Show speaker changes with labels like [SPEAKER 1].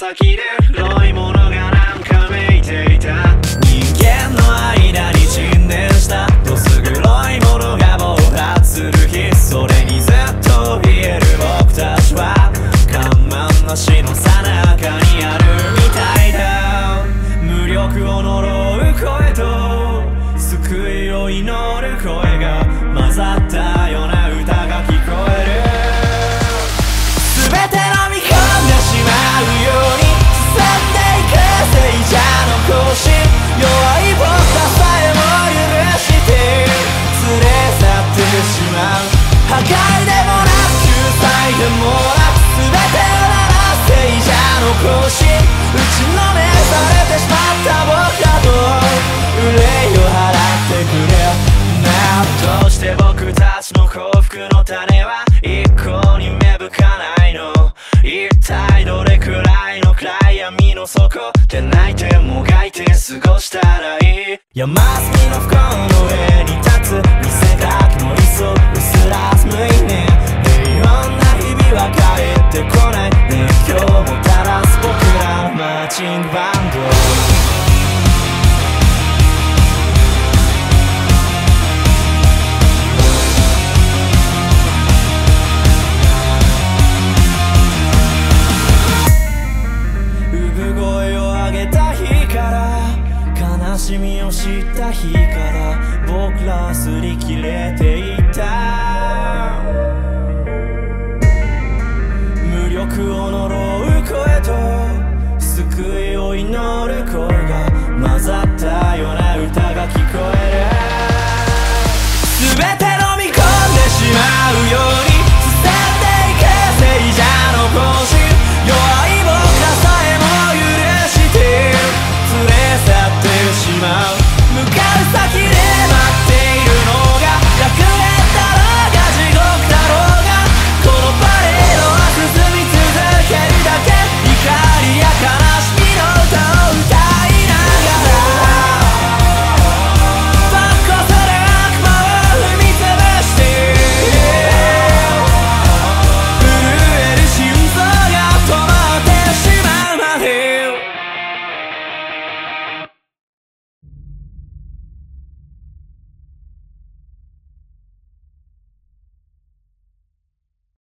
[SPEAKER 1] 先で黒いものがなんかめいていた。人間の間に無力を呪う声と救いを祈る声が混ざったような歌が聞こえる。全て飲み込んでしまうように進んでいく聖者の行進弱い僕らさえも許して連れ去ってしまう。破壊でもなく救済でもなく全てをなら聖者の行進ちの種は一向に芽吹かないの。一体どれくらいの暗闇の底で泣いてもがいて過ごしたらいい？山積みの不幸の上に立つ見せかけの理想薄らす無意味平穏な日々は帰ってこない。熱狂をもたらす僕ら。マーチングバンしみを知った日から僕らは擦り切れていた